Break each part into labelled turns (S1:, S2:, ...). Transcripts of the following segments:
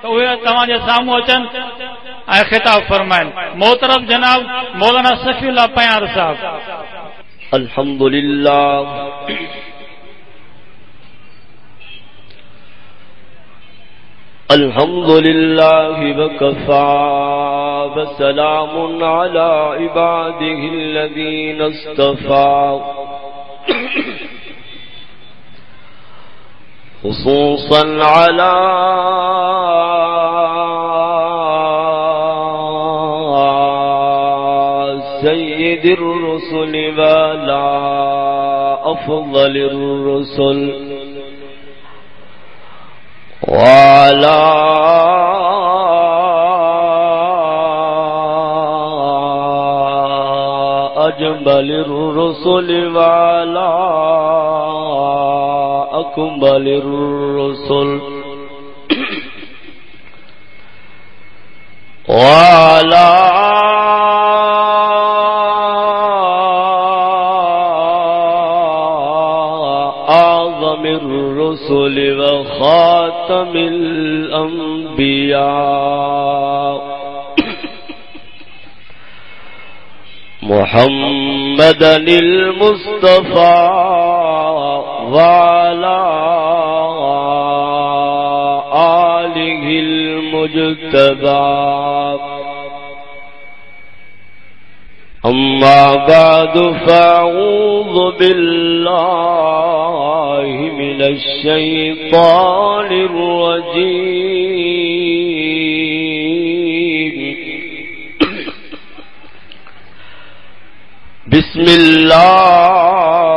S1: تو وہ تمام سامو اچن اے خطاب فرمائن محترم جناب مولانا سفی اللہ پیار صاحب۔
S2: الحمد للہ الحمد لله وكفى وسلام على عباده الذين اصطفى خصوصا على سيد الرسل ولا أفضل الرسل وعلى أجمل الرسل وعلى أكمل الرسل. وعلى الرسل وخاتم الأنبياء. محمد المصطفى وعلى آله المجتبى. أما بعد فأعوذ بالله من الشيطان الرجيم. بسم الله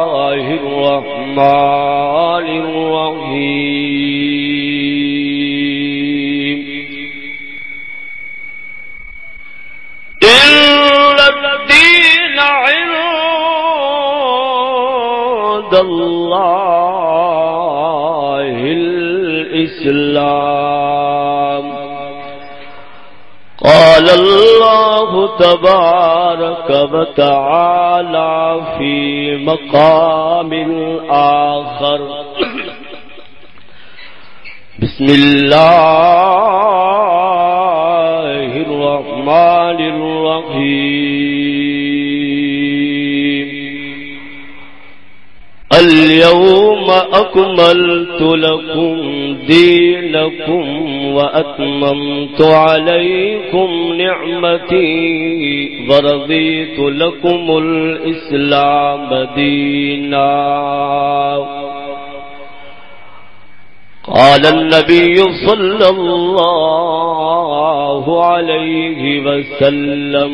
S2: الرحمن الرحيم. إلا الدين عند الله الإسلام. قال الله تبارك وتعالى في مقام آخر. بسم الله الرحمن الرحيم. اليوم اليوم أكملت لكم دينكم وأتممت عليكم نعمتي ورضيت لكم الإسلام دينا. قال النبي صلى الله عليه وسلم،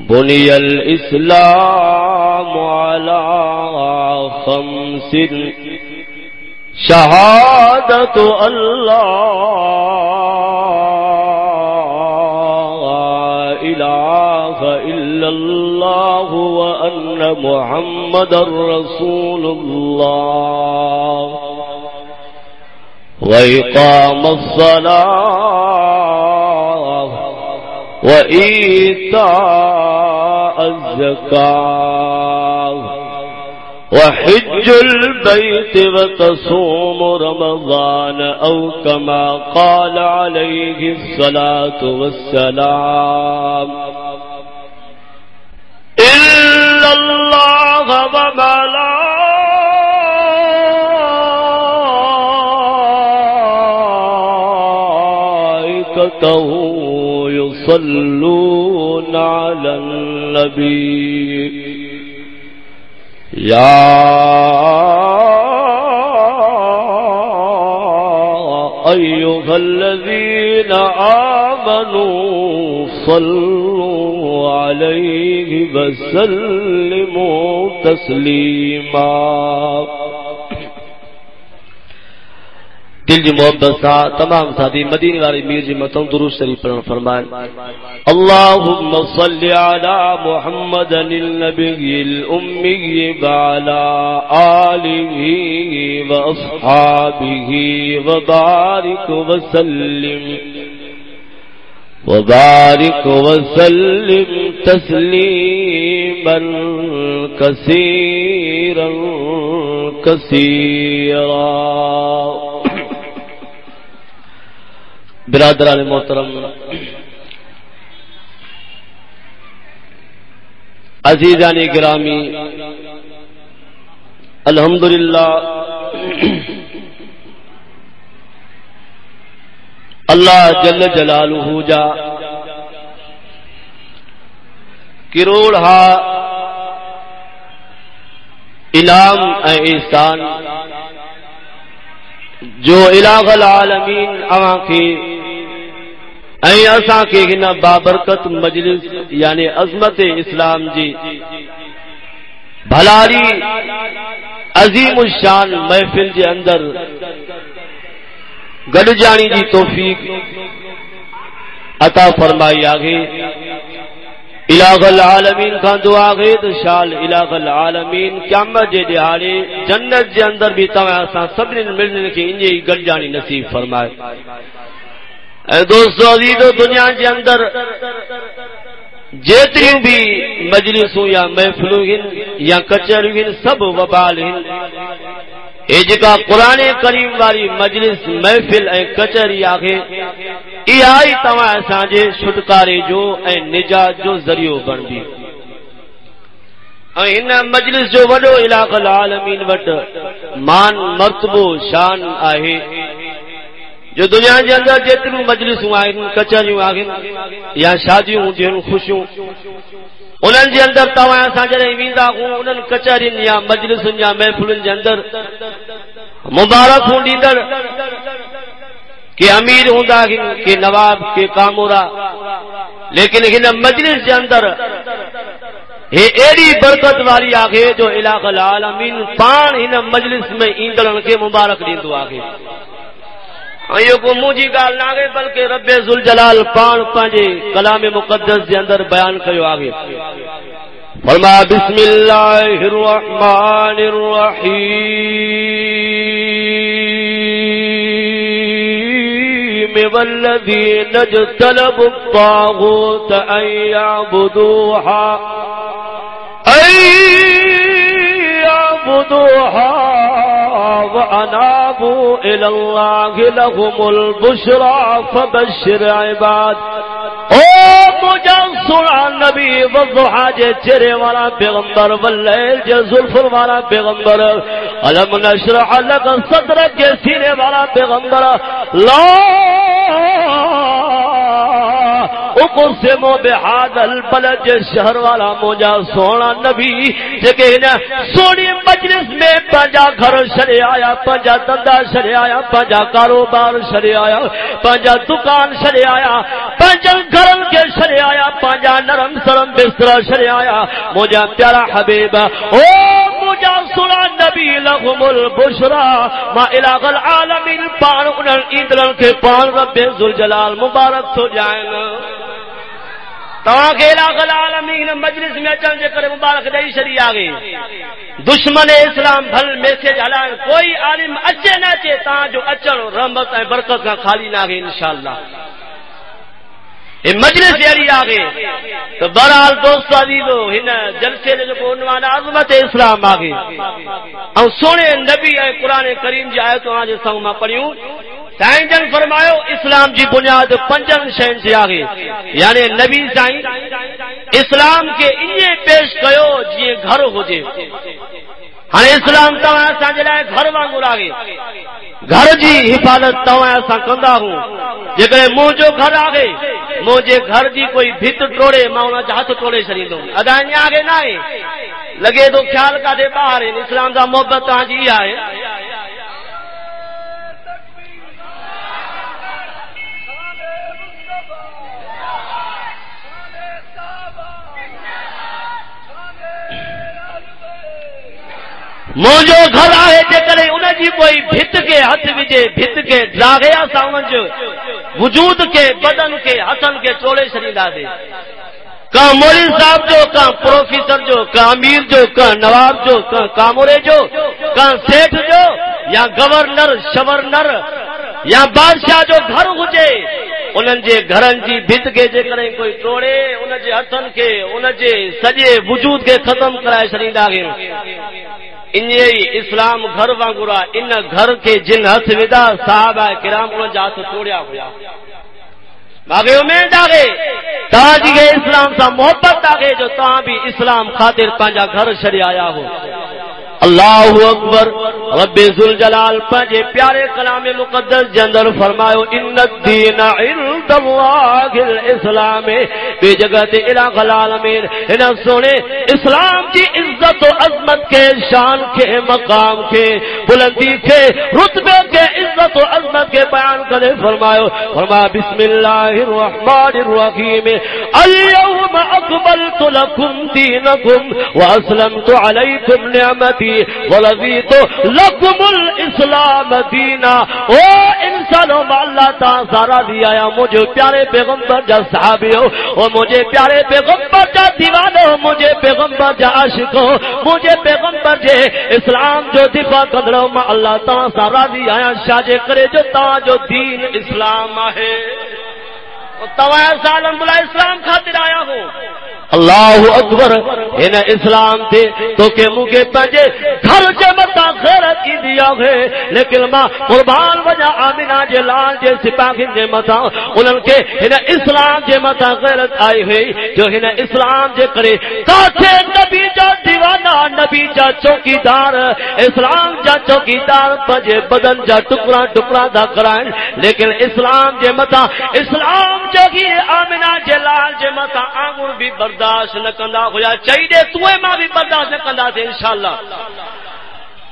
S2: بني الإسلام على خمس شهادة أن لا إله إلا الله وأن محمد رسول الله وإقام الصلاة وإيتاء الزكاة وحج البيت وتصوم رمضان أو كما قال عليه الصلاة والسلام إلا الله وملائكته يصلون على النبي يا أيها الذين آمنوا صلوا عليه وسلموا تسليما دل جی محبت سا، تمام ساتھی مدینے والی میر جی متوں درود شریف پڑھن فرمائیں اللهم صل على محمد النبي الامي وعلى اله واصحابه وبارك وسلم وبارك وسلم تسليما كثيرا كثيرا برادران محترم، عزیزان گرامی، الحمدللہ، اللہ جل جلالہ جا کروڑ ہا انعام احسان جو الہ العالمین اواں کے اے اساں کے ہن بابرکت مجلس یعنی عظمت اسلام جی۔ بھلاری عظیم الشان محفل کے اندر گڈ جانی جی توفیق عطا فرمائی آگے۔ الہ العالمین کا دعا گئے تو شال الہ العالمین قیامت جے دیہاڑے جنت جے اندر بھی تمہیں اساں سبنے ملنے کے انجے ہی گڈ جانی نصیب فرمائے۔ اے دوستو عزیزو دنیا جے اندر جیتریوں بھی مجلسوں یا محفلوں یا کچہریوں سب وبال ہیں اے جکا قرآن کریم والی مجلس، محفل اے کچہری آگے ای آئی تمہیں اساں چھٹکارے جو اے نجات جو ذریعہ بن دی ان مجلس جو وڈو علاقہ العالمین وٹ مان مرتبو شان آہے۔ جو دنیا کے اندر جتنی مجلسوں آئیں کچہریوں جی یا شادیوں ہوں خوشیوں انہن جے اندر تواں اساں جڑے ویندا ہوں انہن کچہرین یا مجلسن یا محفلن جے اندر۔ مبارک ہوں ڈیندر کہ امیر ہوندا کہ نواب کے کامورا۔ لیکن ہن مجلس جے اندر یہ ایڑی برکت والی آگے جو علاقہ العالمین پان ہن مجلس میں ایندڑن کے مبارک ڈیندو آگے۔ کو مجھے گال نہ گئے بلکہ رب ذل جلال پان پانجے کلام مقدس کے اندر بیان کرو آگے فرما بسم اللہ الرحمن الرحیم والذین اجتلبوا الطاغوت ان يعبدوها ان وأنابوا إلى الله لهم البشرى، فبشر عباد. او مجان سنا نبی وضحا جے چرے والا پیغمبر واللیل جے ظلفر والا پیغمبر. علم نشرح لگا صدر کے سینے والا پیغمبر. لا اقسمو بحاد البلد شہر والا موجا سونا نبی جگہ سونی مجلس میں پنجا گھر شرے آیا، پنجا دندا شرے آیا، پنجا کاروبار شرے آیا، پنجا دکان شرے آیا، پنجا گھر کے شرے آیا، پنجا نرم سرم بستر شرے آیا۔ موجا پیارا حبیب او نبی لغم البشرا ما الہ العالمین پان انہر ایندرن کے پان رب ذوالجلال. مبارک تو جائیں عالمین مجلس میں اچن جے کرے مبارک دئی شری آگے دشمن اسلام بھل میسج ہلائن کوئی عالم اچے نہ اچے تا جو اچن رحمت اے برکت کا خالی نہ گے انشاءاللہ. اے مجلس یاری آگے۔ تو بہرحال دوست عزیزو ہن جلسے نے جو عنوان عظمت اسلام آ آگے۔ اور سونے نبی اے قرآن کریم جی آئے تو آج سنگ ماں پڑھیوں۔ سائن جن فرماؤ اسلام جی بنیاد پنجن شہن سے آگے۔ یعنی نبی سائن اسلام کے انہیں پیش کیو جی گھر ہو جے۔ ہاں اسلام تو ایسا جلائے گھر وانگو آگے گھر جی حفاظت تو ایسا ہوں۔ جگر مو جو گھر آگے مجھے گھر جی کوئی بھت ٹوڑے ماں انہا ہاتھ ٹوڑے شریف دوں ادائیں آگے نہ لگے تو خیال کا دے باہر اسلام دا محبت ہاں جی آئے۔ موجو گھر آئے تے کرے انہ جی کوئی بھت کے ہتھ وجے بھت کے داغے سامان وجود کے بدن کے ہاتھ کے چوڑے شریدا دے کہاں مولی صاحب جو کہاں پروفیسر جو کہاں امیر جو کہاں نواب جو کہاں کامورے جو کہاں سٹھ جو یا گورنر شورنر یا بادشاہ جو گھر ہوجائے ان گھر کی بت کے کوئی توڑے ان جے ہاتھ کے ان جے سجے وجود کے ختم کرائے چی انجئی اسلام گھر واگرا ان گھر کے جن ہتھ ودا صاحب کرام ان جا ہتھ توڑیا ہوا۔ باغے امید آگے تاج کے اسلام سا محبت آگے جو تاں بھی اسلام خاطر پانجا گھر چھڑے آیا ہو۔ اللہ اکبر۔ رب ذل جلال پنجے پیارے کلام مقدس جندر فرمایو ان الدین عند اللہ الاسلام۔ بے جگہ تے الہ العالمین ان سونے، اسلام کی عزت و عظمت کے، شان کے، مقام کے، بلندی کے، رتبے کے، عزت و عظمت کے بیان کرے۔ فرمایو فرمایا، بسم اللہ الرحمن الرحیم۔ اليوم اقبلت لكم دینکم واسلمت علیکم نعمتی۔ ولوی تو لکم الاسلام دینا او انسانوں اللہ تا سارا دیا یا مجھے پیارے پیغمبر جا صحابی ہو، او مجھے پیارے پیغمبر جا دیوانو مجھے پیغمبر جا عاشق ہو، مجھے پیغمبر جے اسلام جو دفاع قدروں میں اللہ تا سارا دیا یا شاجے کرے جو تا جو دین اسلام ہے۔ توایا سال اسلام خاطر آیا ہوں اللہ اکبر ان اسلام تھے تو کہ مجھے پنجے گھر جے متا دیا ہے۔ لیکن ماں، قربان وجہ آمینہ جے، لال جے سپاہی جے متا انہوں کے ان اسلام جے متا غیرت آئی ہوئی، جو ان اسلام جے کرے۔ کاچے نبی جا دیوانہ، نبی جا چوکیدار، اسلام جا چوکیدار پجے بدن جا ٹکڑا ٹکڑا دا کرائیں لیکن اسلام جے متا، اسلام جے کی آمینہ جے، لال جے متا آنگور بھی برداشت نہ کندا ہویا۔ چاہیے تو ماں بھی برداشت نہ کندا تھے انشاءاللہ۔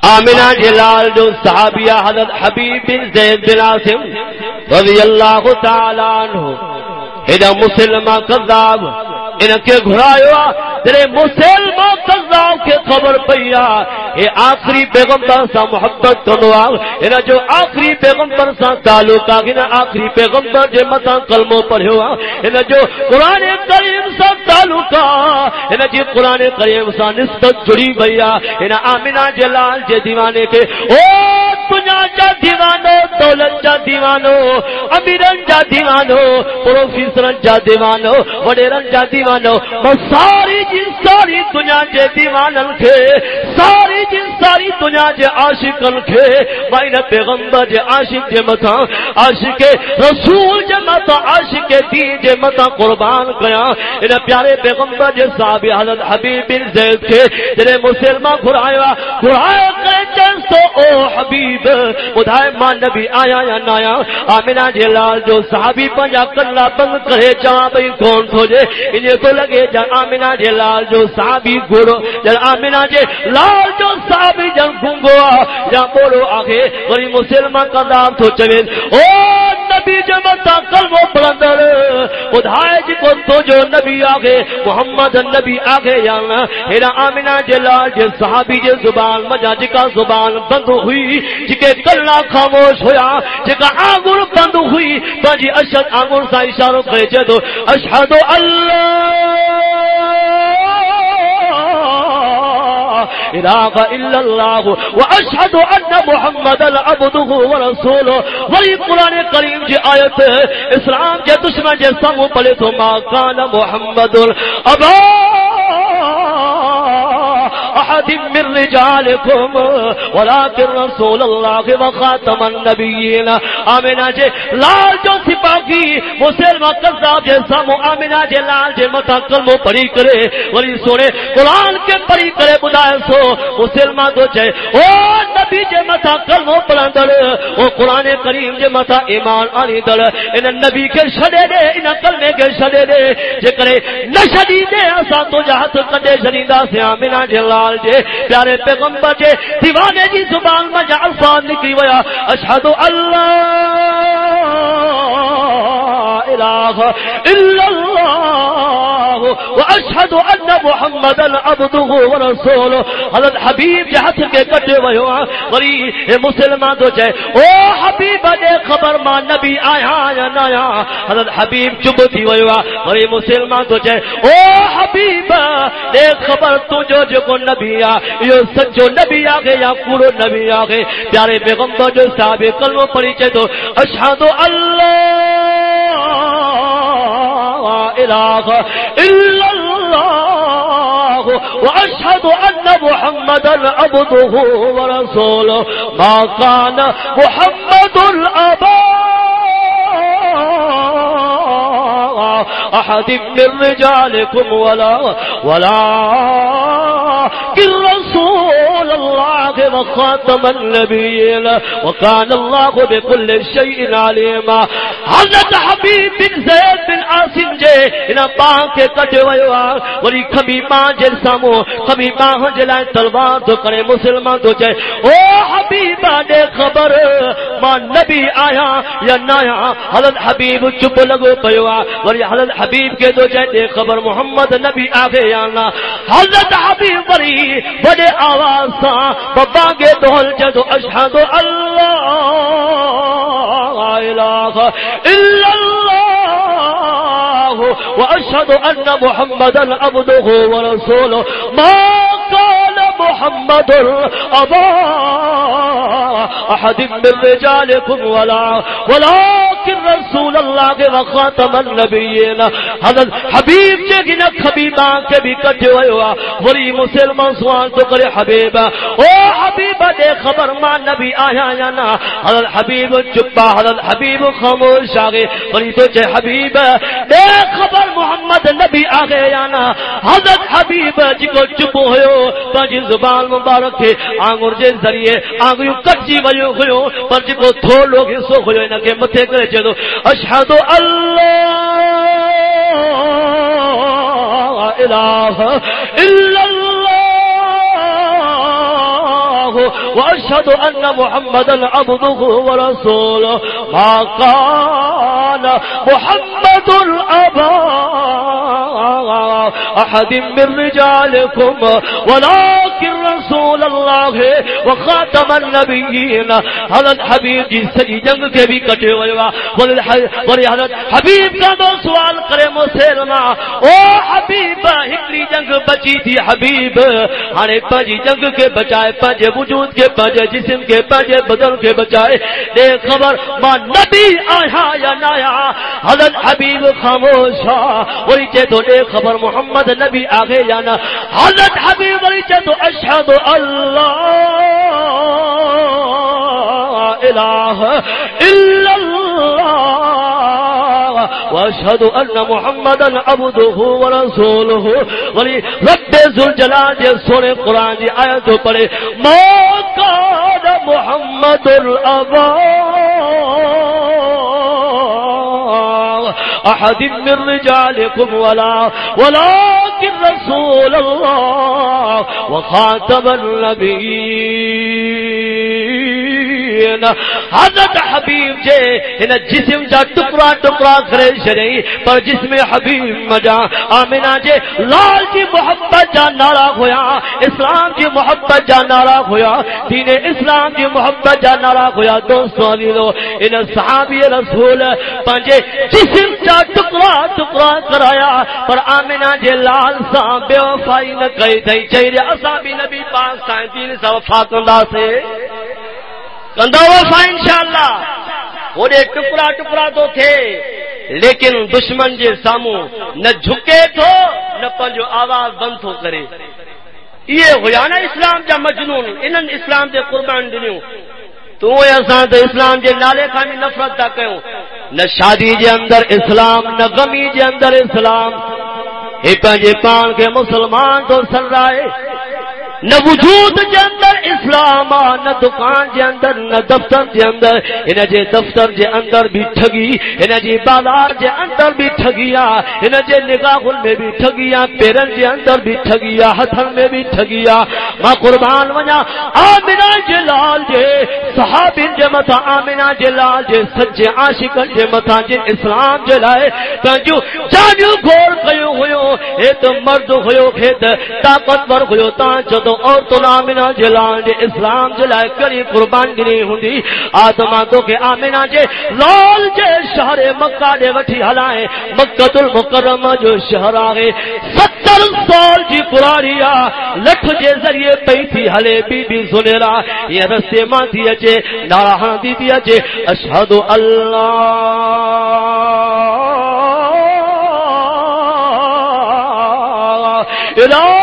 S2: آمنہ جلال جو صحابیہ حضرت حبیب بن زید بن عاصم رضی اللہ تعالی عنہ ہدا مسلمہ قذاب ان کے گھرایو تیرے مسلمان قذاب کے خبر پیا اے آخری پیغمبر سا محبت کرنو ان جو آخری پیغمبر سا تعلق ان آخری پیغمبر جے متا کلمو پڑھو ان جو قرآن کریم سا تعلق ان جی قرآن کریم سا نسبت جڑی بھیا ان آمینہ جلال جے دیوانے کے، او دنیا جا دیوانو، دولت جا دیوانو امیرن جا دیوانو پروفیسرن جا دیوانو وڈیرن جا دیوانو ساری جن ساری دنیا جے دیوانن کے ساری جن، ساری دنیا جے عاشقن کے مائن پیغمبر جے عاشق جے متا عاشق رسول جے متا عاشق دین جے متا قربان گیا ان پیارے پیغمبر جے صاحب حضرت حبیب بن زید کے جنے مسلمان گھرایا گھرایا کرے جنسو او حبیب بدھائے ماں نبی آیا یا نایا آمینہ جے لال جو صحابی پنجا کلا بند کرے، جہاں بھئی کون تھو جے، انہیں کو لگے جا، آمینہ جے لال جو صحابی گھڑو جل آمینہ جے لال جو صحابی جن گھنگو یا بولو آگے غری مسلمان کا دام تو چوین او نبی جمتا کلمو بلندر بدھائے جی کو تو جو نبی آگے محمد نبی آگے یا نا ہیرا آمینہ جے لال جے صحابی جے زبان مجا جکا زبان بند ہوئی، جکے کلنا خاموش ہویا، جکا آنگور بند ہوئی بجی اشد آنگور سا اشارو کرے جے جدو اشہدو اللہ۔ إله إلا الله وأشهد أن محمد عبده ورسوله. وہی قرآن کریم کی آیت اسلام کے دشمن کے سامنے پڑے ما کان محمد. ابا! احد من رجالكم، ولكن رسول الله وخاتم النبيين. امنا جے جی، لال جو سپاہی مسلم قذاب جیسا سامو امنا جے جی لال جی جے متا مو پڑھی کرے، ولی سونے، قرآن کے پڑھی کرے، بدائے سو مسلمان تو چے او نبی جے متا کلمو پڑھندڑ او قران کریم جے متا ایمان آنی دل ان نبی کے چھڑے دے ان کلمے کے چھڑے دے۔ جے کرے نشدی دے اسا تو جہت کڈے شریندا سے امنا جے لال جے۔ پیارے پیغمبر جے، دیوانے جی زبان میں جا الفاظ نکلی ویا اشہد اللہ الہ الا اللہ۔ واشہد ان محمد عبدہ ورسولہ حضرت حبیب جے ہتھ کے کٹے ویو وری اے مسلمان تو چے او حبیب دے خبر ما نبی آیا یا نایا حضرت حبیب چپ تھی ویو وری مسلمان تو چے او حبیب دے خبر تو جو جو کو نبی آ یہ سچو نبی آ گئے یا کوڑو نبی آ گئے. پیارے پیغمبر جو صاحب کلمہ پڑھی چے تو اشہد اللہ الہ الا اللہ واشهد ان محمدا عبده ورسوله ما كان محمد الابا أحد من رجالكم ولا ولا رسول الله وخاتم النبيين وكان الله بكل شيء عليما. حضرت حبيب بن زيد بن عاصم جي ان پاک کے کٹ ويو وری کبھی ماں جے سامو، کبھی ماں جے لائے تلوار تو کرے مسلمان تو چے او حبیب دے خبر، ماں نبی آیا یا نہ آیا، حضرت حبیب چپ لگو پیو وری حضرت حبیب کے تو چے دے خبر، محمد نبی آگے یا نہ۔ حضرت حبیب وری بڑے آواز سا بابا گے دول جدو اشہد اللہ الہ الا اللہ۔ واشہد ان محمدا عبده ورسوله. ما قال محمد ابا احد من رجالكم ولا ولا ولكن رسول الله وخاتم النبيين حضرت حبیب جے گنا حبیبا کے بھی کٹے ہوئے ہوا۔ وری مسلمان سوال تو کرے حبیب۔ او حبیب، دے خبر ما نبی آیا یا نا حضرت حبیب چپا، حضرت حبیب خاموش آگے وری تو چے حبیب، دے خبر محمد نبی آگے یا نا حضرت حبیب جی کو چپ ہوئے پنج زبان مبارک کے آنگور جے ذریعے آنگو کٹی ویو ہوئے پر جی کو تھو لوگ سو ہوئے نہ کہ متے کرے چلو اشہد اللہ الہ الا اللہ واشهد ان محمدا عبده ورسوله ما قال محمد ابا احد من رجالكم ولكن رسول اللہ الله وخاتم النبيين حضرت حبیب جی سجی جنگ کے بھی کٹے ہوئے ولی حضرت حبیب کا دو سوال کرے مسلمہ او حبیب، ہکڑی جنگ بچی تھی حبیب۔ ہانے پنجی جنگ کے بچائے پنجے وجود کے پنجے جسم کے پنجے بدل کے بچائے۔ دے خبر، ماں نبی آیا یا نایا حضرت حبیب خاموشا وہی چے تو دے خبر، محمد نبی آگے جانا حضرت حبیب وہی چے تو اشہد اللہ الہ الا اللہ واشهد ان محمدا عبده ورسوله. ولی رب ذل یہ جے سونے قران دی ایت پڑھے، ما کان محمد الابا احد من رجالكم ولا ولكن رسول الله وخاتم النبيين. حضرت حبیب جے ان جسم جا ٹکڑا ٹکڑا کرے شرعی، پر جسم حبیب مجا آمینہ جے، لال جی محبت جا نارا ہویا، اسلام جی محبت جا نارا ہویا، دین اسلام جی محبت جا نارا ہویا۔ دوستو علیلو ان صحابی رسول پانجے جسم جا ٹکڑا ٹکڑا کرایا، پر آمینہ جے لال سا بے وفائی نہ کئی تھی چہرے اصحابی نبی پاک سائن دین سا وفا کندہ سے کندہ وفا انشاءاللہ۔ وہ ٹکڑا ٹکڑا تو تھے، لیکن دشمن جے ساموں نہ جھکے تھو نہ پنجو آواز بند تھو کرے۔ یہ ہوا نا اسلام جا مجنون انہن اسلام دے قربان دنیوں۔ تو اساں تے اسلام جے نالے کھان نفرت تا کیوں نہ شادی جے اندر اسلام، نہ غمی جے اندر اسلام۔ اے پنجے پان کے مسلمان تو سر رائے۔ نہ وجود جے اندر اسلام نہ دکان جے اندر، نہ دفتر جے اندر۔ ان جے دفتر جے اندر بھی ٹھگی ان جے بازار جے اندر بھی ٹھگیا ان جے نگاہ میں بھی ٹھگیا پیرن جے اندر بھی ٹھگیا ہتھن میں بھی ٹھگیا ماں قربان وجا آمنہ جے لال جے صحابین جے متا آمنہ جے لال جے، سچے عاشقن جے متا جن اسلام جے لائے۔ تنجو جانیو گھور کیو ہویو، اے تو مرد ہویو کھیت طاقتور ہویو۔ تاں جدو اور تو آمنا جلان جے اسلام جلائے کری قربان گری ہوں آدمہ تو کہ آمنا جے لال جے شہر مکہ دے وٹھی ہلائیں۔ مکہ المکرم جو شہر آگے ستر سال جی پراریا لکھ جے ذریعے پئی تھی ہلے بی بی سنیرا یہ رستے ماں دی اچے نارا ہاں دی دی اچے اشہد اللہ، الہ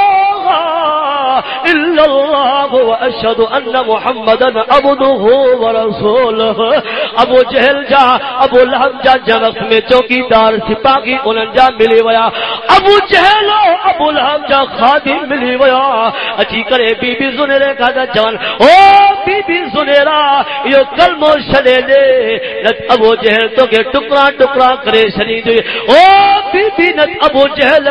S2: الله وأشهد أن محمدا عبده ورسوله. ابو جہل جا، ابو لہب جا، جنس میں چوکیدار، سپاہی انہن جا ملی ویا۔ ابو جہل ابو لہب جا، خادم ملی ویا۔ اچھی کرے بی بی زنیرے کا دا جوان او بی بی زنیرہ یہ کلمو شلے دے۔ نت ابو جہل تو کے ٹکرا ٹکرا کرے شنی دے۔ او بی بی نت ابو جہل،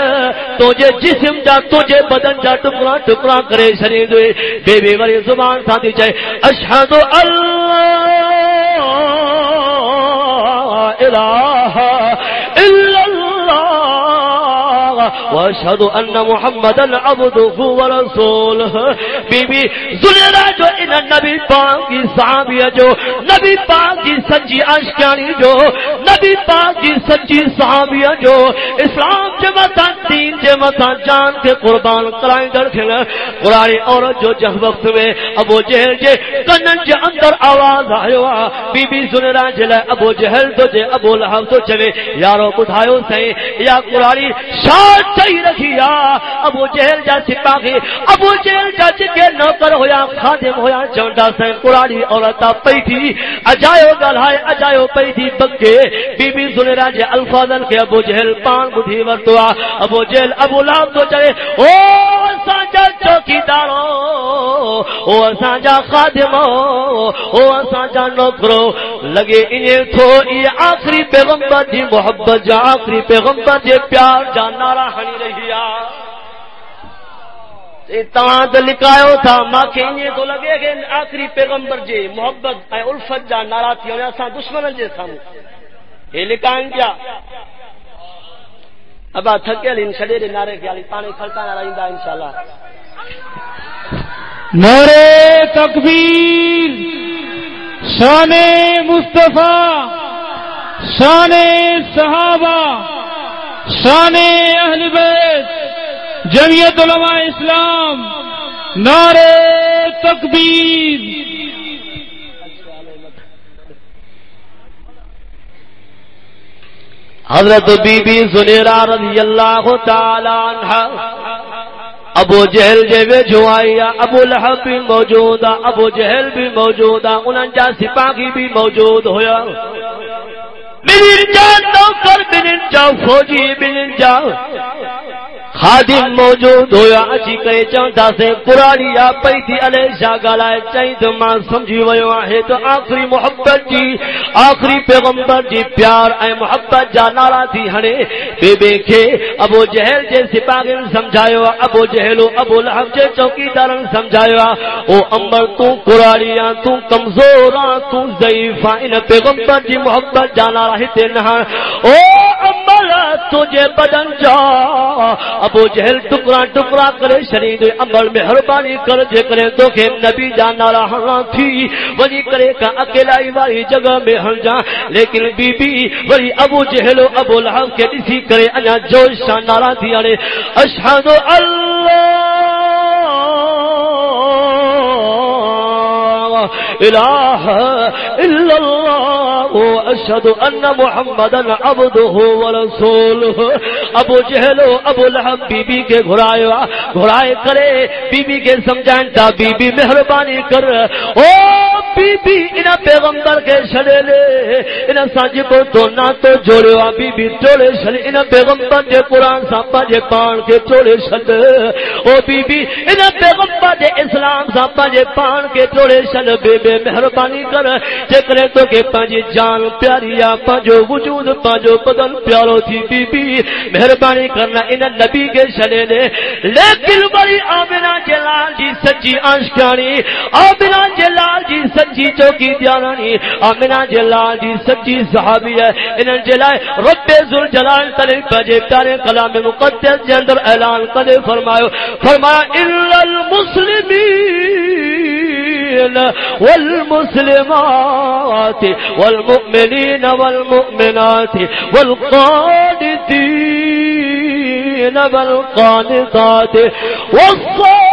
S2: تجھے جسم جا، تجھے بدن جا ٹکرا ٹکرا کرے شنی دے۔ بی بی وری زبان ساتھی چاہے اشہد اللہ الہ الا اللہ واشہد ان محمدا عبده ورسوله. بی بی زلیرا جو ان نبی پاک کی صحابیہ جو نبی پاک کی سچی عاشقانی جو نبی پاک کی سچی صحابیہ جو اسلام کے متا دین کے متا جان کے قربان کرائیں در کھل قرآن عورت جو جہ وقت میں ابو جہل جے کنن جے اندر آواز آئیو، بی بی زلیرا جلے ابو جہل تو جے ابو لہب تو چوے، یارو بدھایو سہیں یا قرآن شاہ چاہی رکھیا ابو جہل جا سپاہی ابو جہل جا چکے نوکر ہویا، خادم ہویا چونڈا سے قرآنی عورتا پئی تھی اجایو گلھائے اجایو پئی تھی بکے بی بی زنیرہ جے الفاظن کے ابو جہل پان بدھی ورتوا، ابو جہل ابو لاب تو چلے۔ او سانجا چوکی دارو او سانجا خادمو او سانجا نوکرو لگے انہیں تھو، یہ آخری پیغمبر دی محبت جا آخری پیغمبر جے پیار جا نارا ہنی رہی تو لکھاو تھا، ماں کے انہیں تو لگے کہ آخری پیغمبر جے محبت، اے الفت جا نارا تھی انہیں اساں دشمن جے سامو یہ کیا؟ ابا تھکے ان چھڑے دے نعرے کے پانی کھلتا نہ رہندا انشاءاللہ۔
S1: نعرے تکبیر شان مصطفیٰ شان صحابہ شان اہل بیت، جمعیت علماء اسلام، نعرے تکبیر۔
S2: حضرت بی بی زنیرہ رضی اللہ تعالی عنہ، ابو جہل جے وے جو ابو لہب بھی موجود ابو جہل بھی موجود آ، انہاں جا سپاہی بھی موجود ہویا۔ بنن جا نوکر بنن جا فوجی بنن جا خادم موجود ہویا، اچھی کرے چوندا سے قرآنی یا پئی تھی علی شاہ گالائے چاہی تو ماں سمجھی ویو ہے تو آخری محبت جی آخری پیغمبر جی پیار اے محبت جا نارا تھی ہنے۔ بے بے کے ابو جہل جے سپاگن سمجھائیو ابو جہلو ابو لحب جے چوکی دارن سمجھائیو او امبر تو قرآنی یا تو کمزورا تو ضعیفا ان پیغمبر جی محبت جا نارا ہی تے نہا او امبر تجھے بدن جا۔ ابو جہل ٹکرا ٹکرا کرے، شرید امبر مہربانی کر، جے کرے ہاں تو کہ نبی جانا رہا تھی۔ وہی کرے کا اکیلا والی جگہ میں ہل جا۔ لیکن بی بی وہی ابو جہل ابو لہب کے اسی کرے انا جوش نارا تھی ارے اشہد اللہ الہ الا اللہ۔ اشد ان محمدا عبده ورسوله ابو جہل ابو لہب بی بی کے گھرائے گھرائے کرے بی بی کے سمجھائیں تا بی بی مہربانی کر۔ او بی بی انہا پیغمبر کے چھڑے لے انہا سانجی کو تو نہ تو جوڑے وا بی بی جوڑے چھڑے انہا پیغمبر کے قرآن سامپا جے پان کے جوڑے چھڑے او بی بی انہا پیغمبر دے اسلام سامپا جے پان کے جوڑے چھڑے بے بے مہربانی کر جے کرے تو کہ پانجی جان پیاری یا پانجو وجود، پانجو بدن پیارو تھی بی بی مہربانی کرنا انہا نبی کے چھڑے لے لیکن بڑی آمنہ جلال جی سچی آشکانی آمنہ جلال جی سچی سچی چوکی دیارانی آمنہ جلال جی سچی صحابی ہے، انہاں جلائے رب ذل جلال تلے پجے پیارے کلام مقدس کے اندر اعلان کرے فرمایا فرمایا الا المسلمین والمسلمات والمؤمنین والمؤمنات والقانتین والقانتات والصالحات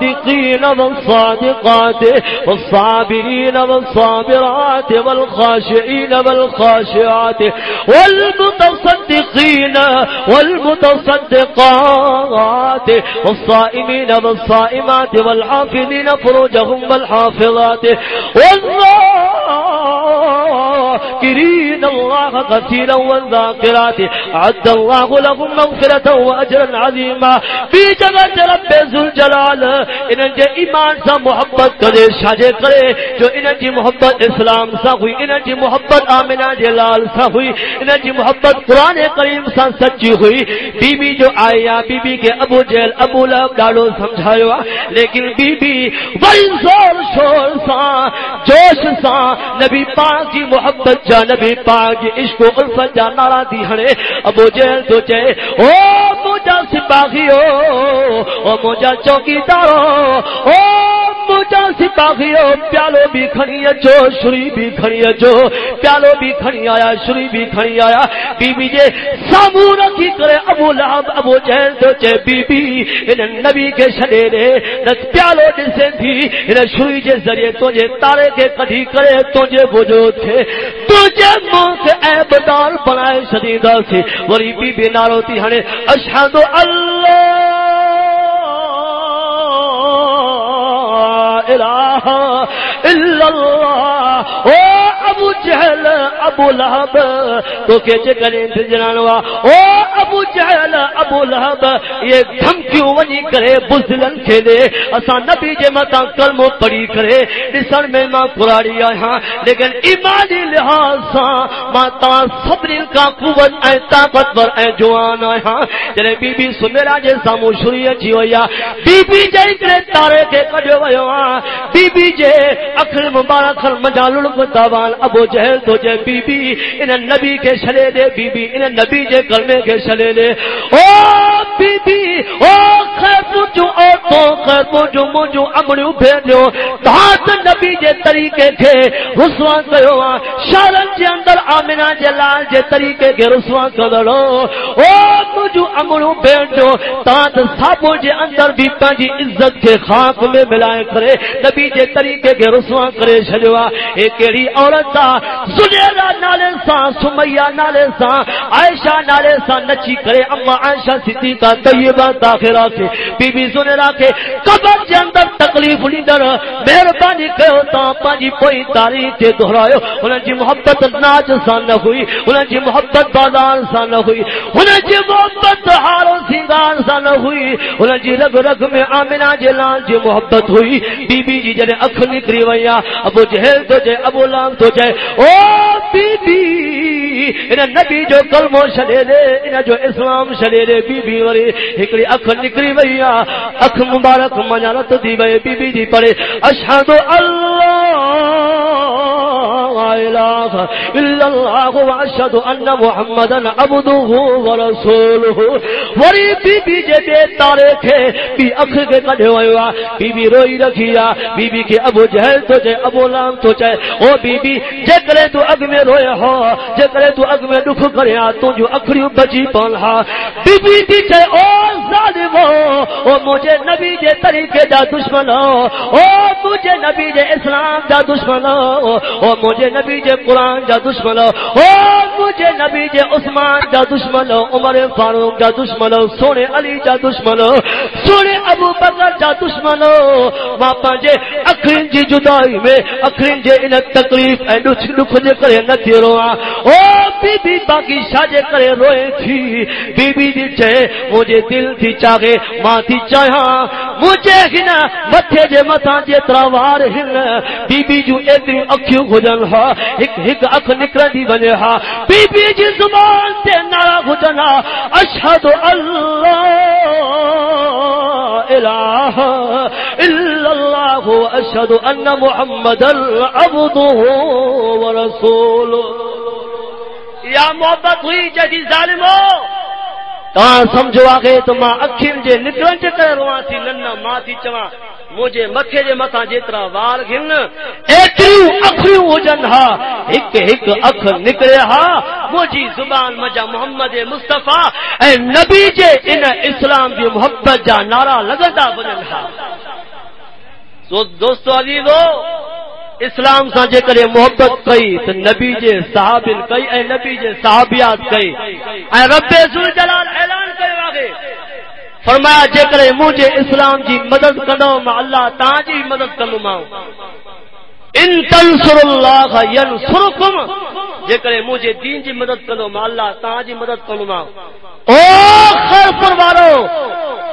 S2: والصادقين والصادقات والصابرين والصابرات والخاشعين والخاشعات والمتصدقين والمتصدقات والصائمين والصائمات والحافظين فروجهم والحافظات والله والذاكرين الله كثيرا والذاكرات عد الله لهم مغفرة وأجرا عظيما. في جگت رب ذوالجلال انہاں جے ایمان سا محبت کرے، شاجے کرے. جو انہاں جی محبت اسلام سا ہوئی انہاں جی محبت آمنہ جلال سا ہوئی انہاں جی محبت قرآن کریم سا سچی ہوئی. بی بی جو آیا بی بی کے ابو جیل، ابو لب ڈاڑو سمجھایا لیکن بی بی بڑی زور شور سا، جوش سا. نبی پاک جی محبت جا نبی پاک، عشق و الفت جا نارا دی ہنے ابو جیل تو چے او مجھا سپاہی ہو، او مجھا چوکی دارو او مجھا سپاہیو پیالو بھی کھنی اچو شری بھی کھنی اچو پیالو بھی کھنی آیا، شری بھی کھنی آیا۔ بی بی جے سامو رکھی کرے، ابو لہب، ابو جہل تو چے بی بی انہیں نبی کے شدے دے نس پیالو جسے تھی انہیں شری جے ذریعے تجھے تارے کے کٹھی کرے، تجھے وجود تھے تجھے ماں سے اے بدار بنائے شدیدہ سے۔ وری بی بی نارو ناروتی ہنے اشہد اللہ الہ الا اللہ او oh, ابو جہل، ابو لہب۔ تو کہ چکرے جنانوا او ابو جہل، ابو لہب، یہ دھمکیوں ونی کرے بزلن کھیلے۔ اسا نبی جے متا کلمو پڑھی کرے۔ ڈسن میں ماں قراری آیا ہاں، لیکن ایمانی لحاظ سا ماں تا صبر کا قوت اے طاقت ور اے جوان آیا ہاں۔ جنے بی بی سمیرا جے سامو شری اچھی جی ہویا بی بی جے کرے تارے کے کڈو ویو ہاں۔ بی بی جے اکھل مبارک مجالل کو تاوان ابو جہل تو جے بی بی ان نبی کے شلے دے بی بی ان نبی جے کلمے کے شلے دے او بی بی او خیر جو او تو خیر جو مجو امڑو بھیجو۔ تہات نبی جے طریقے کے رسوا کیو شارن جے اندر آمنہ جے لال جے طریقے کے رسوا کدڑو او مجو امڑو بھیجو۔ تہات سابو جے اندر بھی پنجی عزت کے خاک میں ملائے کرے نبی جے طریقے کے رسوا کرے چھجوا اے کیڑی عورت دا زلیرا نالے سا، سمیہ نالے سا، عائشہ نالے سا، نچی کرے اما عائشہ صدیقہ طیبہ داخلہ سے بی بی زلیرا کے، قبر جے اندر تکلیف لیندر مہربانی کہو تا پانجی کوئی تاریخ تے دہرایو انہاں جی محبت ناچ سا نہ ہوئی، انہاں جی محبت بازار سا نہ ہوئی، انہاں جی محبت ہارو سنگار سا نہ ہوئی، انہاں جی رگ رگ میں آمنہ جلال جی محبت ہوئی بی بی جی جنے اکھ نکری ویا ابو جہل تو جے، ابو لام تو جے جائے۔ او بی بی انہ نبی جو کلمو شدے دے انہ جو اسلام شدے دے بی بی وری ہکڑی اکھ نکری ویا اکھ مبارک منالت دی وے بی بی جی پڑے اشہد اللہ الہ الا اللہ واشهد ان محمدا عبده ورسوله. وری بی بی جے دے تارے تھے، بی اکھ کے کڈے ویا بی بی روئی رکھیا بی بی کے ابو جہل تو جے، ابو لام تو چے او بی بی جے کرے تو اگ میں روئے ہو جے کرے تو اگ میں دکھ کریا تو جو اکھڑی بچی پال ہا۔ بی بی دی چے او ظالمو او مجھے نبی جے طریقے دا دشمن او مجھے نبی جے اسلام دا دشمن او مجھے نبی نبی جے قرآن جا دشمن او مجھے نبی جے عثمان جا دشمن عمر فاروق جا دشمن سونے علی جا دشمن سونے ابو بکر دا دشمن ماں پانجے اکھرین جی جدائی میں اکھرین جے ان تکلیف اے دکھ دکھ دے کرے نہ تھی روا او بی بی باقی شاجے کرے روئے تھی۔ بی بی دی چے مجھے دل تھی چاہے ماں تھی چاہا مجھے ہنا متھے جے متھا جے تراوار ہن۔ بی بی جو ایتری اکھیوں گھجن ہا ایک ایک اکھ نکل دی بنے ہا۔ بی بی جی زبان تے نارا گھجن ہا، اشہد اللہ۔ الہ الا اللہ اشہد ان محمد عبده ورسوله. یا محبت ہوئی جدی ظالمو! تا سمجھو آگے تو ماں اکھین جے نکلن چے کرے رواں تھی ننا ماں تھی چواں۔ مجھے متھے جے متھا جیترا وال گھن ایتریوں اکھریوں وجن ہا، ہک ہک اکھ نکلے ہا۔ مجھی زبان مجا محمد مصطفی، اے نبی جے ان اسلام دی محبت جا نعرہ لگدا بنن ہا۔ تو دوستو عزیزو، اسلام سان جے کرے محبت کئی تو نبی جے صحابن کئی، اے نبی جے صحابیات کئی۔ اے رب ذل جلال فرمایا جے کرے مجھے اسلام جی مدد کندو ما اللہ تاں جی مدد کندو ما ان تنصر اللہ ینصرکم جے کرے مجھے دین جی مدد کندو ما اللہ تاں جی مدد کندو ما او خیر پروارو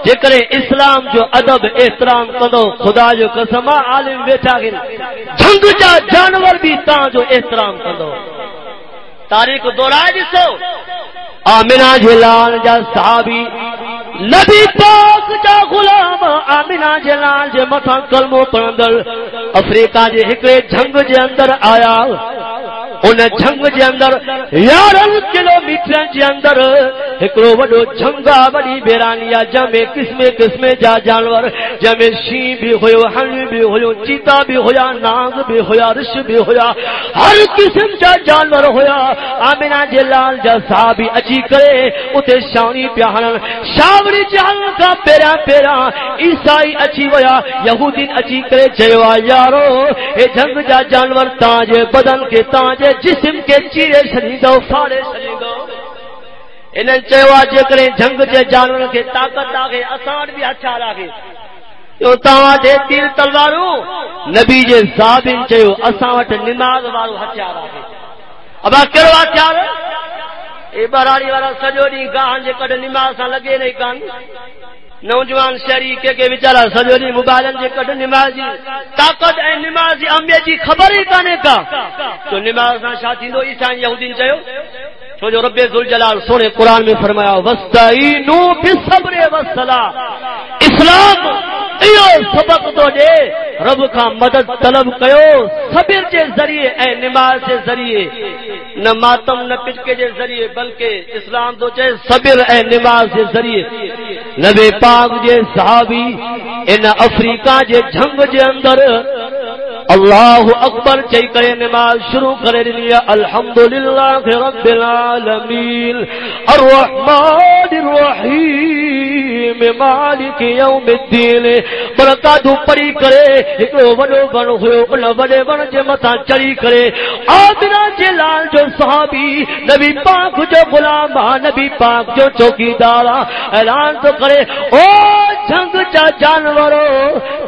S2: جے کرے اسلام جو ادب، احترام کندو خدا جو قسم، عالم بیٹھا گن جنگ جا جانور بھی تاں جو احترام کندو تاریخ دورائے جسو آمنہ جلال جا صحابی نبی پاک جا غلام آمینہ جلال جے متھا کلمو پڑندل افریقہ جے ہکڑے جنگ جے اندر آیا۔ ان جنگ جے اندر یارن کلو میٹر جے اندر ہکڑو وڈو جنگا وڈی بیرانیا جمے قسمے قسمے جا جانور جمے شی بھی ہویو ہن بھی ہویو چیتا بھی ہویا ناگ بھی ہویا رش بھی ہویا ہر قسم جا جانور ہویا آمینہ جلال جا صحابی اچھی کرے اتے شاونی پیہنن شاو خبری جان کا پیرا پیرا عیسائی اچھی ویا یہودین اچھی کرے چیوا یارو اے جنگ جا جانور تاجے بدن کے تاں جے تاجے جسم کے چیرے شریدو فارے شریدو انہیں چیوا جے کرے جنگ جے جانور کے طاقت آگے اسان بھی اچھا لاگے جو تاں جے تیر تلوارو نبی جے صابن چیو اسان وٹ نماز وارو ہتھیار آگے اب کہڑو ہتھیار اے براری والا سجو ڈی گاہن جے کڈ نماز سان لگے نہیں کان نوجوان شہری کے کے بیچارا سجو ڈی موبائلن جے کڈ نماز جی طاقت اے نماز امبے جی خبر ہی کانے کا؟ تو نماز سان شا تھیندو عیسائی یہودین چيو چھو جو رب ذوالجلال سونے قرآن میں فرمایا وستعینو بالصبر والصلاۃ اسلام ایو سبق تو دے رب کا مدد طلب کیو صبر کے ذریعے اے نماز کے ذریعے نہ ماتم نہ پچکے کے ذریعے بلکہ اسلام تو چاہے صبر اے نماز کے ذریعے نبی پاک جے صحابی ان افریقہ جے جنگ جے اندر اللہ اکبر چئی کرے نماز شروع کرے لیا الحمدللہ رب العالمین الرحمن الرحیم مالک یوم الدین۔ برکاتو پڑی کرے ایکڑو وڈو بن ہویو ان وڈے بن جے متا چڑی کرے۔ آدنا جے لال جو صحابی، نبی پاک جو غلام نبی پاک جو چوکیدار اعلان تو کرے، او جنگ چا جانورو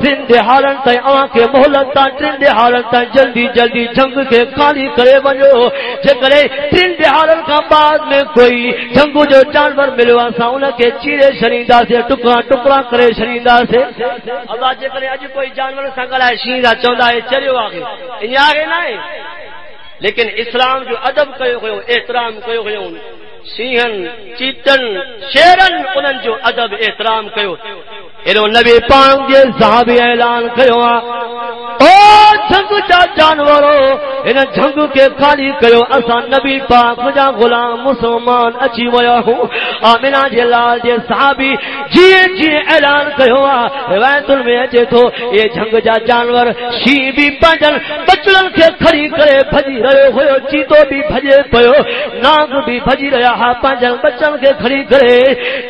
S2: دن دہاڑن تے آ کے مہلت تا ٹن دہاڑن تے جلدی جلدی جنگ کے خالی کرے ونجو۔ جے کرے ٹن دہاڑن کا بعد میں کوئی جنگ جو جانور ملوا سا، ان کے چیرے شریندا جے ٹکڑا ٹکڑا کرے شریر سے۔ اللہ جے کرے اج کوئی جانور سنگل ہے شیر چوندا ہے، چریو آگے انیا آگے نہ لیکن اسلام جو ادب کیو ہو احترام کیو ہوئے سیہن چیتن، شیرن انن جو ادب، احترام کیو۔ انہوں نبی پاک دے صحابی اعلان کرو او جھنگ جا جانورو ان جھنگ کے خالی کرو اسا نبی پاک جا غلام مسلمان اچھی ویا ہوں آمنا جے لال دے صحابی جی جی اعلان کرو روایت میں اچے تو یہ جھنگ جا جانور شی بھی پجن بچڑن کے کھڑی کرے بھجی رہے ہو چیتو بھی بھجے پیو ناگ بھی بھجی رہا ہا پجن بچڑن کے کھڑی کرے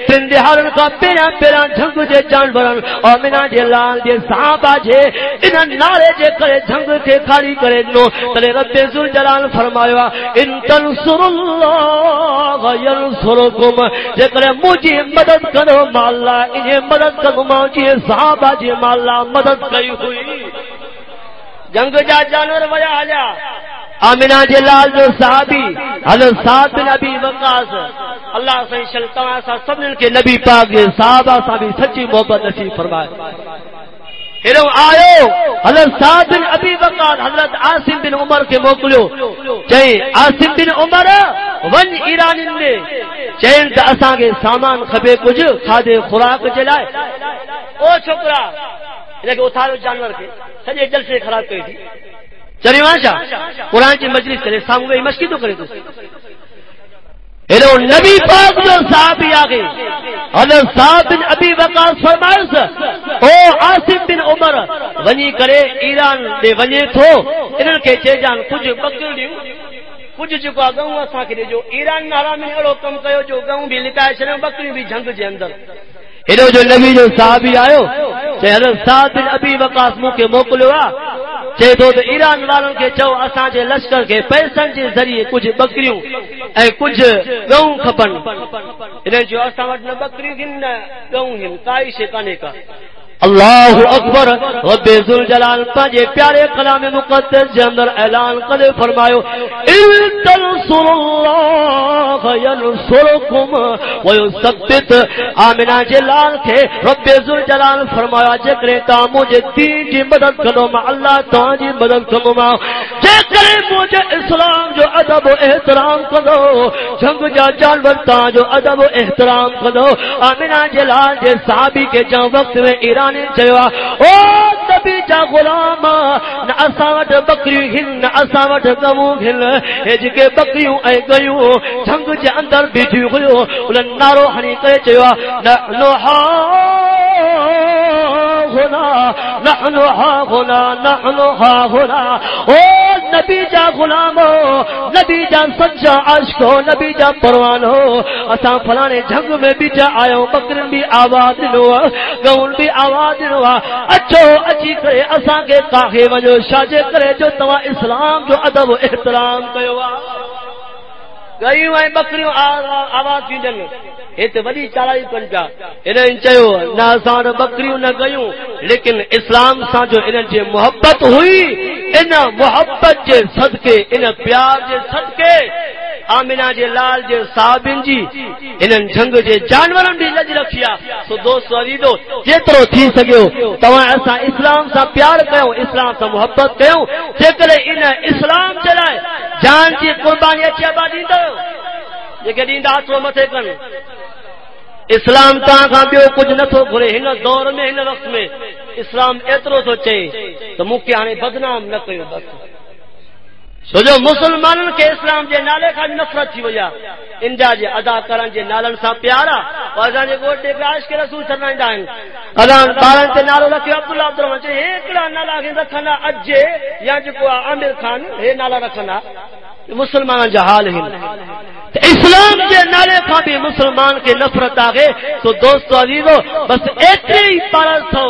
S2: تن دہارن کا پیرا پیرا جھنگ جے جانورن آمنہ جے لال جے صحابہ جے ان نعرے جے کرے جنگ کے کھڑی کرے نو، تلے رب ذل جلال فرمایا ان تنصر اللہ ینصرکم، جے کرے مجھے مدد کرو مالا انہیں مدد کرو مجھے صحابہ جے مالا مدد کئی ہوئی۔ جنگ جا جانور ویا آ جا۔ آمینہ جلال جو صحابی، حضرت سعد بن ابی وقاص، اللہ سے شلطان سا سب کے نبی پاک یہ صحابہ صحابی سچی محبت نصیب فرمائے۔ ہیرو آئو حضرت سعد بن ابی وقاص، حضرت عاصم بن عمر کے موکلو چاہے عاصم بن عمر ون ایرانی نے چین تے اساں کے سامان کھبے کچھ کھادے خوراک جلائے۔ او چھوکرا لیکن اتھارو جانور کے، سجے جلسے خراب کری تھی۔ چلی وہاں قرآن کی مجلس کرے سامو مشکی تو کرے تو۔ ہیرو نبی پاک جو صحابی آگے حضرت صاحب بن ابی وقاص فرمائس او عاصم بن عمر، ونی کرے، ایران دے ونی تھو۔ انہن کے چے جان کچھ بکریوں کچھ جکو گاؤں اساں کے جو ایران نارا میں اڑو کم کيو جو گاؤں بھی لکائے چھنے بکری بھی جنگ جے اندر۔ ہیرو جو نبی جو صحابی آیو چاہے حضرت سات بن ابی وقاص مو کے موکلو چاہے تو ایران والوں کے چو اساں جے لشکر کے پیسن جے ذریعے کچھ بکریوں، اے کچھ گاؤں کھپن۔ انہیں جو اساں وٹ نہ بکری گن گاؤں ہن کائی شے کانے کا۔ اللہ اکبر، رب ذل جلال پاجے پیارے کلام مقدس دے اندر اعلان کرے فرمایو ان تنصر اللہ ینصرکم ویثبت. آمنہ جلال کے رب ذل جلال فرمایا، جے کرے تا مجھے دین دی مدد کرو ما اللہ تا جی مدد کرو ما جے کرے مجھے اسلام جو ادب و احترام کرو، جنگ جا جانور تا جو ادب و احترام کرو. آمنہ جلال جے صحابی کے جان وقت میں ایران نے چوا او نبی جا غلاما نہ اسا وٹ بکری ہن، نہ اسا وٹ گمو ہن۔ اے جے بکریو اے گيو جنگ جے اندر بیٹھی ہويو ول نارو ہني کرے چوا نہ نوحا نحن ہا ہونا نحن ہا ہونا او نبی جا غلام نبی جا سچا عاشق ہو، نبی جا پروان ہو۔ اسا فلانے جنگ میں بھی جا آیو بکرن بھی آواز نو گون بھی آواز نو اچھو، اچھی کرے اسا کے کاہے وجو، شاجے کرے جو توا اسلام جو ادب و احترام کیو گئی بکر آواز نہیں دن یہ وی چار کن پیا انسان بکر نہ گیوں لیکن اسلام سا جو ان کی جی محبت ہوئی ان محبت کے سدقے ان پیار کے سدقے آمنا جے لال جے صاحبن جی انن جنگ جے جانورن بھی لج رکھیا۔ سو دوستو عزیزو جترو تھی سگیو تواں اسا اسلام سا پیار کیو، اسلام سا محبت کیو، جے ان اسلام چلائے، جان جی قربانی اچھی ابا دیندو جے دیندا تو متے کن۔ اسلام تا کا بیو کچھ نہ تھو گھرے، ہن دور میں، ہن وقت میں۔ اسلام اترو تو چے تو مکے ہانے بدنام نہ کیو بس۔ سو جو مسلمانن کے اسلام جے نالے کا نفرت تھی وجہ۔ انڈیا جے ادا کرن جے نالن سا پیارا اور اساں جے گوٹے گاش کے رسول سرنا ایندا ہیں الاں بارن تے نالو لکھے عبداللہ عبد الرحمان جے ایکڑا نالا کے رکھنا، اجے یا جو کو عامر خان اے نالا رکھنا۔ مسلمان جا حال ہیں اسلام کے نالے کا بھی مسلمان کے نفرت آ تو دوستو عزیزو، بس اتنی پرس ہو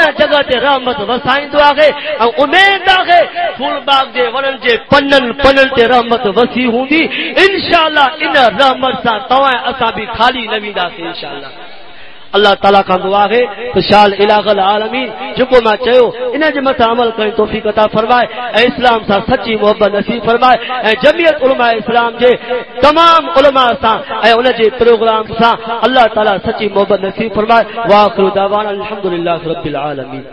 S2: ونا جگہ تے رحمت وسائیں دو آگے، او امید آگے پھول باغ دے ونن جے پنن پنن تے رحمت وسیع ہوندی۔ انشاءاللہ ان رحمت سا توائیں اسا خالی نویدا سے انشاءاللہ۔ اللہ تعالیٰ کا دعا ہے تو شال الہ العالمین جکو ما چیو انہ جے جی متا عمل کریں توفیق عطا فرمائے۔ اے اسلام سا سچی محبت نصیب فرمائے۔ اے جمعیت علماء اسلام جے تمام علماء سا، اے انہ جے جی پروگرام سا، اللہ تعالیٰ سچی محبت نصیب فرمائے۔ واخر دعوانا الحمدللہ رب العالمین۔